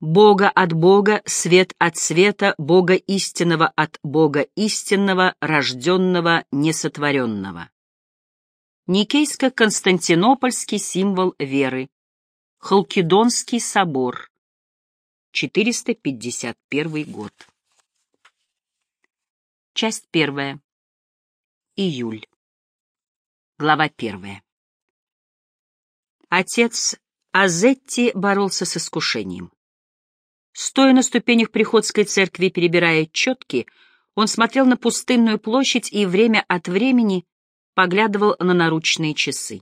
Бога от Бога, свет от света, Бога истинного от Бога истинного, рожденного, несотворенного. Никейско-Константинопольский символ веры. Халкидонский собор. 451 год. Часть первая. Июль. Глава первая. Отец Азетти боролся с искушением. Стоя на ступенях приходской церкви, перебирая четки, он смотрел на пустынную площадь и время от времени поглядывал на наручные часы.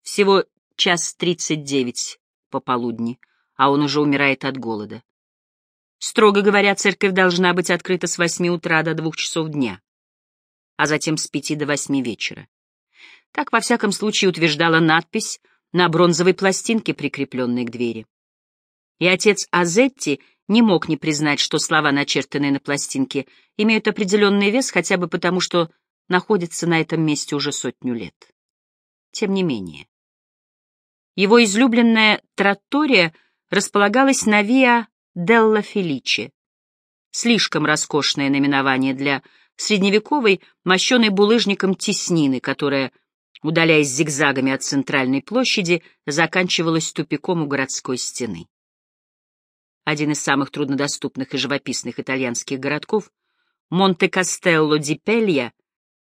Всего час тридцать девять пополудни, а он уже умирает от голода. Строго говоря, церковь должна быть открыта с восьми утра до двух часов дня, а затем с пяти до восьми вечера. Так, во всяком случае, утверждала надпись на бронзовой пластинке, прикрепленной к двери и отец Азетти не мог не признать, что слова, начертанные на пластинке, имеют определенный вес хотя бы потому, что находятся на этом месте уже сотню лет. Тем не менее. Его излюбленная траттория располагалась на Виа Делла Феличи. Слишком роскошное наименование для средневековой, мощенной булыжником теснины, которая, удаляясь зигзагами от центральной площади, заканчивалась тупиком у городской стены один из самых труднодоступных и живописных итальянских городков, Монте-Кастелло-ди-Пелья,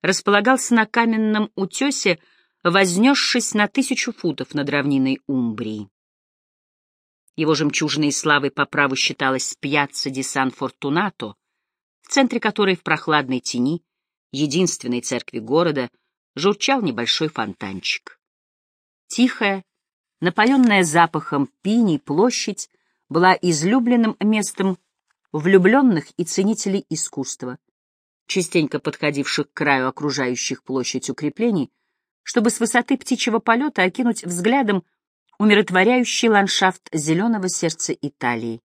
располагался на каменном утесе, вознесшись на тысячу футов над равниной Умбрии. Его жемчужиной славой по праву считалась пьяцца ди Сан-Фортунато, в центре которой в прохладной тени, единственной церкви города, журчал небольшой фонтанчик. Тихая, напоенная запахом пиней площадь была излюбленным местом влюбленных и ценителей искусства, частенько подходивших к краю окружающих площадь укреплений, чтобы с высоты птичьего полета окинуть взглядом умиротворяющий ландшафт зеленого сердца Италии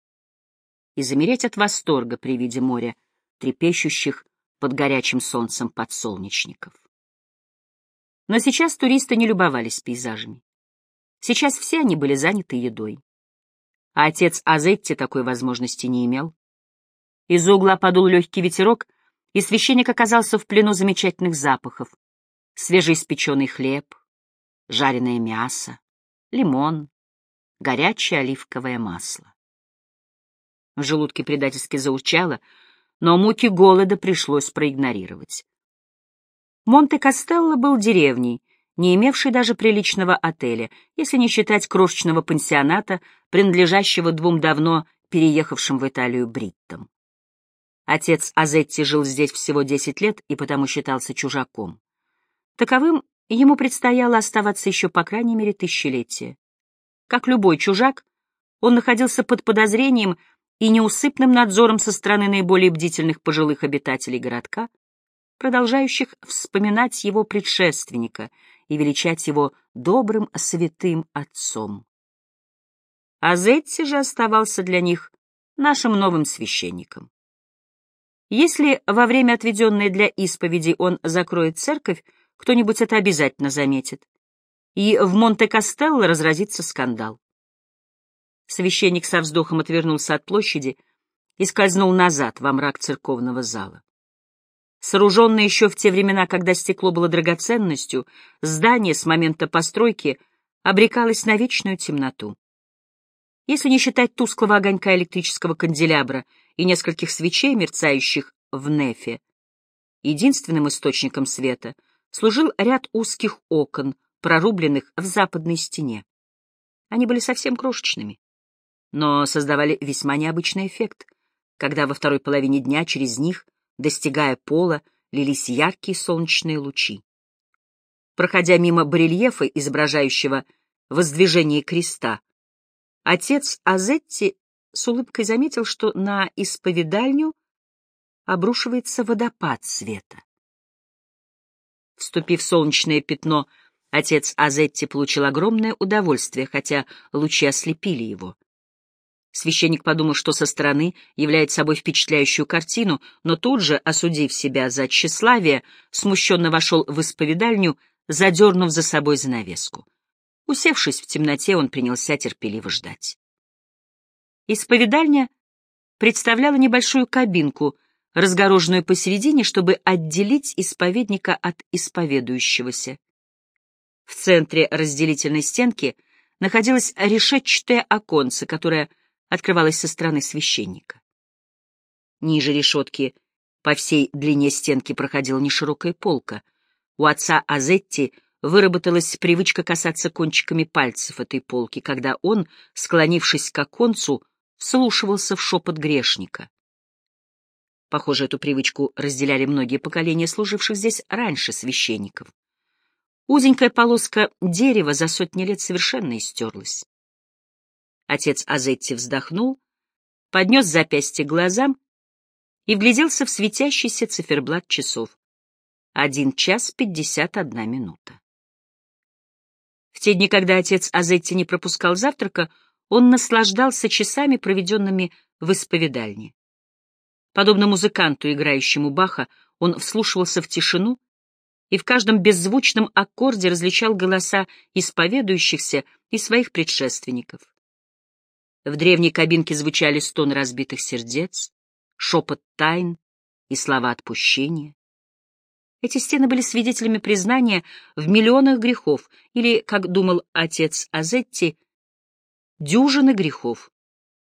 и замереть от восторга при виде моря, трепещущих под горячим солнцем подсолнечников. Но сейчас туристы не любовались пейзажами. Сейчас все они были заняты едой а отец Азетти такой возможности не имел. Из угла подул легкий ветерок, и священник оказался в плену замечательных запахов. Свежеиспеченный хлеб, жареное мясо, лимон, горячее оливковое масло. В желудке предательски заурчало, но муки голода пришлось проигнорировать. Монте-Кастелло был деревней, не имевший даже приличного отеля, если не считать крошечного пансионата, принадлежащего двум давно переехавшим в Италию бриттам. Отец Азетти жил здесь всего десять лет и потому считался чужаком. Таковым ему предстояло оставаться еще по крайней мере тысячелетия. Как любой чужак, он находился под подозрением и неусыпным надзором со стороны наиболее бдительных пожилых обитателей городка, продолжающих вспоминать его предшественника и величать его добрым святым отцом. А Зетти же оставался для них нашим новым священником. Если во время, отведенное для исповеди, он закроет церковь, кто-нибудь это обязательно заметит. И в Монте-Кастелло разразится скандал. Священник со вздохом отвернулся от площади и скользнул назад во мрак церковного зала. Сооруженное еще в те времена, когда стекло было драгоценностью, здание с момента постройки обрекалось на вечную темноту. Если не считать тусклого огонька электрического канделябра и нескольких свечей, мерцающих в нефе, единственным источником света служил ряд узких окон, прорубленных в западной стене. Они были совсем крошечными, но создавали весьма необычный эффект, когда во второй половине дня через них — достигая пола, лились яркие солнечные лучи. Проходя мимо барельефа, изображающего воздвижение креста, отец Азетти с улыбкой заметил, что на исповедальню обрушивается водопад света. Вступив в солнечное пятно, отец Азетти получил огромное удовольствие, хотя лучи ослепили его. Священник подумал, что со стороны является собой впечатляющую картину, но тут же, осудив себя за тщеславие, смущенно вошел в исповедальню, задернув за собой занавеску. Усевшись в темноте, он принялся терпеливо ждать. Исповедальня представляла небольшую кабинку, разгороженную посередине, чтобы отделить исповедника от исповедующегося. В центре разделительной стенки находилось решетчатое оконце, которое открывалось со стороны священника. Ниже решетки по всей длине стенки проходила неширокая полка. У отца Азетти выработалась привычка касаться кончиками пальцев этой полки, когда он, склонившись к оконцу, вслушивался в шепот грешника. Похоже, эту привычку разделяли многие поколения служивших здесь раньше священников. Узенькая полоска дерева за сотни лет совершенно истерлась. Отец Азетти вздохнул, поднес запястье глазам и вгляделся в светящийся циферблат часов. Один час пятьдесят одна минута. В те дни, когда отец Азетти не пропускал завтрака, он наслаждался часами, проведенными в исповедальне. Подобно музыканту, играющему Баха, он вслушивался в тишину и в каждом беззвучном аккорде различал голоса исповедующихся и своих предшественников. В древней кабинке звучали стон разбитых сердец, шепот тайн и слова отпущения. Эти стены были свидетелями признания в миллионах грехов, или, как думал отец Азетти, дюжины грехов,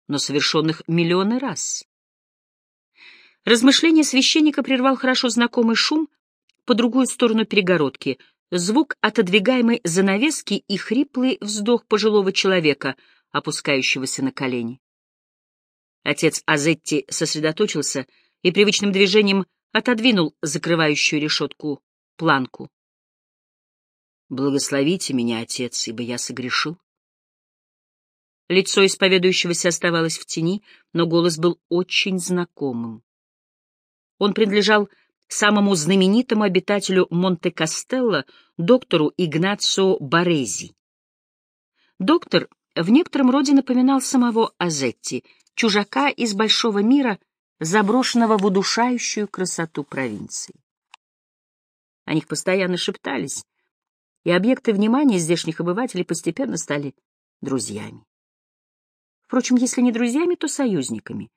но совершенных миллионы раз. Размышление священника прервал хорошо знакомый шум по другую сторону перегородки, звук отодвигаемой занавески и хриплый вздох пожилого человека, опускающегося на колени. Отец Азетти сосредоточился и привычным движением отодвинул закрывающую решетку планку. «Благословите меня, отец, ибо я согрешил». Лицо исповедующегося оставалось в тени, но голос был очень знакомым. Он принадлежал самому знаменитому обитателю Монте-Кастелло, доктору Игнацио Борези. Доктор в некотором роде напоминал самого Азетти, чужака из большого мира, заброшенного в удушающую красоту провинции. О них постоянно шептались, и объекты внимания здешних обывателей постепенно стали друзьями. Впрочем, если не друзьями, то союзниками,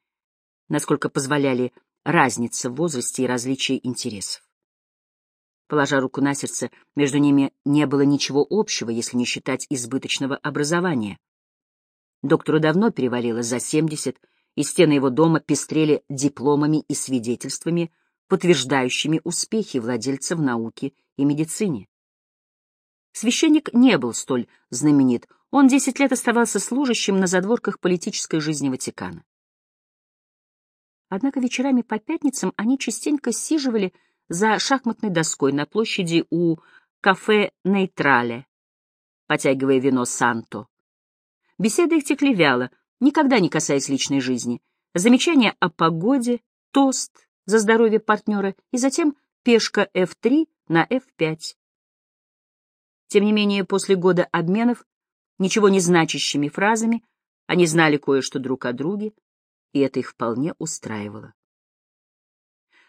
насколько позволяли разница в возрасте и различия интересов. Положа руку на сердце, между ними не было ничего общего, если не считать избыточного образования. Доктору давно перевалило за 70, и стены его дома пестрели дипломами и свидетельствами, подтверждающими успехи владельца в науке и медицине. Священник не был столь знаменит, он десять лет оставался служащим на задворках политической жизни Ватикана. Однако вечерами по пятницам они частенько сиживали за шахматной доской на площади у кафе «Нейтрале», потягивая вино «Санто». Беседы их текли вяло, никогда не касаясь личной жизни. Замечания о погоде, тост за здоровье партнера и затем пешка F3 на F5. Тем не менее, после года обменов ничего не значащими фразами, они знали кое-что друг о друге, и это их вполне устраивало.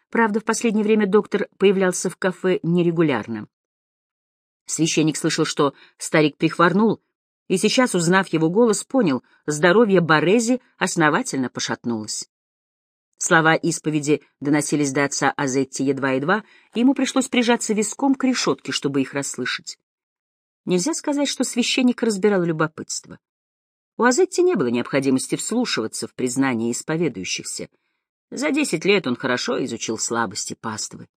Правда, в последнее время доктор появлялся в кафе нерегулярно. Священник слышал, что старик прихворнул, и сейчас, узнав его голос, понял, здоровье Борези основательно пошатнулось. Слова исповеди доносились до отца Азетти едва-едва, и ему пришлось прижаться виском к решетке, чтобы их расслышать. Нельзя сказать, что священник разбирал любопытство. У Азетти не было необходимости вслушиваться в признание исповедующихся. За десять лет он хорошо изучил слабости паствы.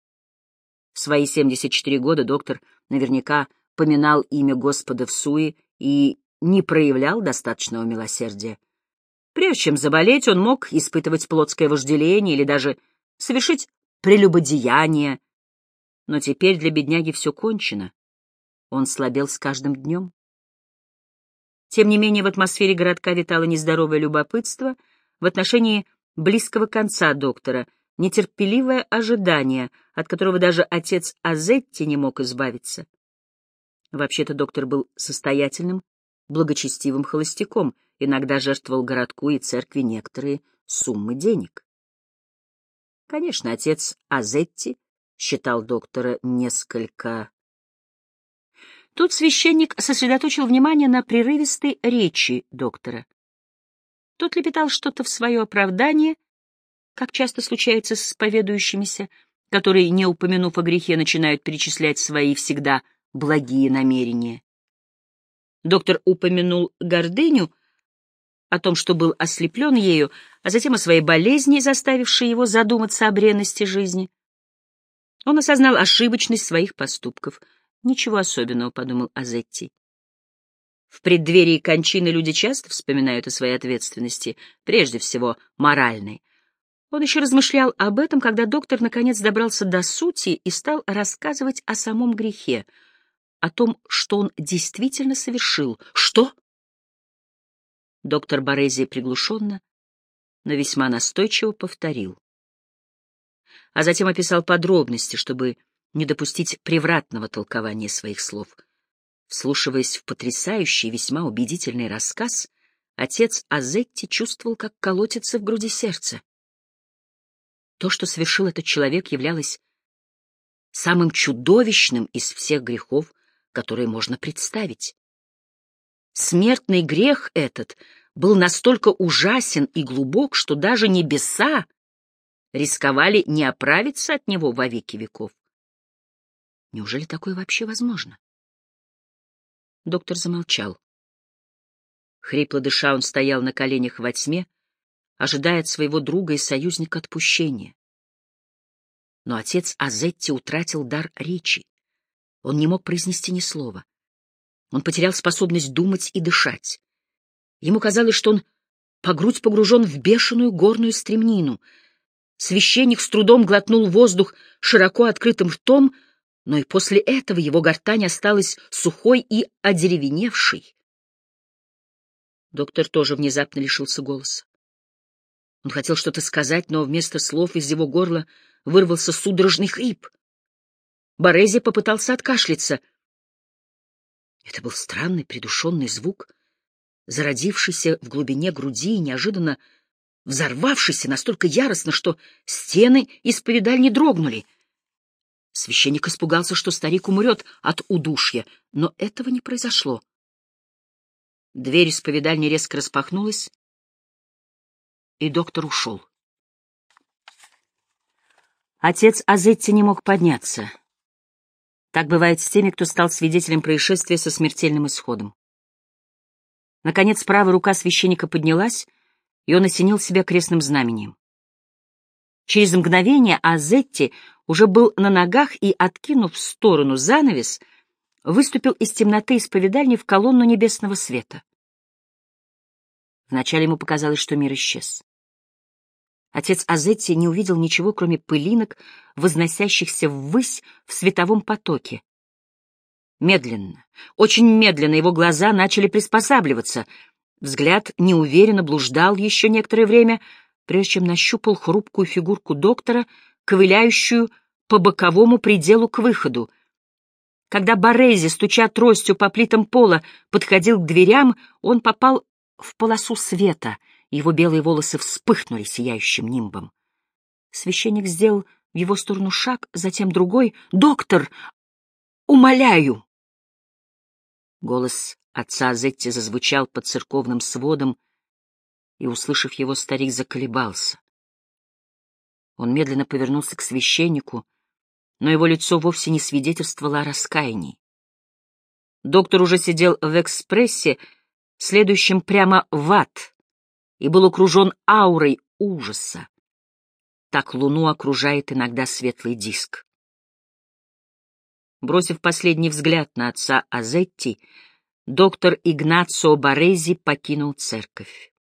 В свои 74 года доктор наверняка поминал имя Господа в суе и не проявлял достаточного милосердия. Прежде чем заболеть, он мог испытывать плотское вожделение или даже совершить прелюбодеяние. Но теперь для бедняги все кончено. Он слабел с каждым днем. Тем не менее, в атмосфере городка витало нездоровое любопытство в отношении близкого конца доктора, нетерпеливое ожидание, от которого даже отец Азетти не мог избавиться. Вообще-то доктор был состоятельным, благочестивым холостяком, иногда жертвовал городку и церкви некоторые суммы денег. Конечно, отец Азетти считал доктора несколько Тут священник сосредоточил внимание на прерывистой речи доктора. Тот лепетал что-то в свое оправдание, как часто случается с исповедующимися, которые, не упомянув о грехе, начинают перечислять свои всегда благие намерения. Доктор упомянул гордыню, о том, что был ослеплен ею, а затем о своей болезни, заставившей его задуматься о бренности жизни. Он осознал ошибочность своих поступков. Ничего особенного, — подумал Азетти. В преддверии кончины люди часто вспоминают о своей ответственности, прежде всего моральной. Он еще размышлял об этом, когда доктор наконец добрался до сути и стал рассказывать о самом грехе, о том, что он действительно совершил. Что? Доктор Борези приглушенно, но весьма настойчиво повторил. А затем описал подробности, чтобы не допустить превратного толкования своих слов — Вслушиваясь в потрясающий, весьма убедительный рассказ, отец Азетти чувствовал, как колотится в груди сердце. То, что совершил этот человек, являлось самым чудовищным из всех грехов, которые можно представить. Смертный грех этот был настолько ужасен и глубок, что даже небеса рисковали не оправиться от него во веки веков. Неужели такое вообще возможно? Доктор замолчал. Хрипло дыша, он стоял на коленях во тьме, ожидая от своего друга и союзника отпущения. Но отец Азетти утратил дар речи. Он не мог произнести ни слова. Он потерял способность думать и дышать. Ему казалось, что он по грудь погружен в бешеную горную стремнину. Священник с трудом глотнул воздух широко открытым ртом, но и после этого его гортань осталась сухой и одеревеневшей. Доктор тоже внезапно лишился голоса. Он хотел что-то сказать, но вместо слов из его горла вырвался судорожный хрип. Борези попытался откашляться. Это был странный придушенный звук, зародившийся в глубине груди и неожиданно взорвавшийся настолько яростно, что стены исповедальни дрогнули — Священник испугался, что старик умрет от удушья, но этого не произошло. Дверь исповедальни резко распахнулась, и доктор ушел. Отец Азетти не мог подняться. Так бывает с теми, кто стал свидетелем происшествия со смертельным исходом. Наконец правая рука священника поднялась, и он осенил себя крестным знамением. Через мгновение Азетти уже был на ногах и, откинув в сторону занавес, выступил из темноты исповедальни в колонну небесного света. Вначале ему показалось, что мир исчез. Отец Азетти не увидел ничего, кроме пылинок, возносящихся ввысь в световом потоке. Медленно, очень медленно его глаза начали приспосабливаться. Взгляд неуверенно блуждал еще некоторое время, прежде чем нащупал хрупкую фигурку доктора — ковыляющую по боковому пределу к выходу. Когда Борези, стуча тростью по плитам пола, подходил к дверям, он попал в полосу света, его белые волосы вспыхнули сияющим нимбом. Священник сделал в его сторону шаг, затем другой. «Доктор! Умоляю!» Голос отца Зетти зазвучал под церковным сводом, и, услышав его, старик заколебался. Он медленно повернулся к священнику, но его лицо вовсе не свидетельствовало о раскаянии. Доктор уже сидел в экспрессе, следующем прямо в ад, и был окружен аурой ужаса. Так луну окружает иногда светлый диск. Бросив последний взгляд на отца Азетти, доктор Игнацио Борези покинул церковь.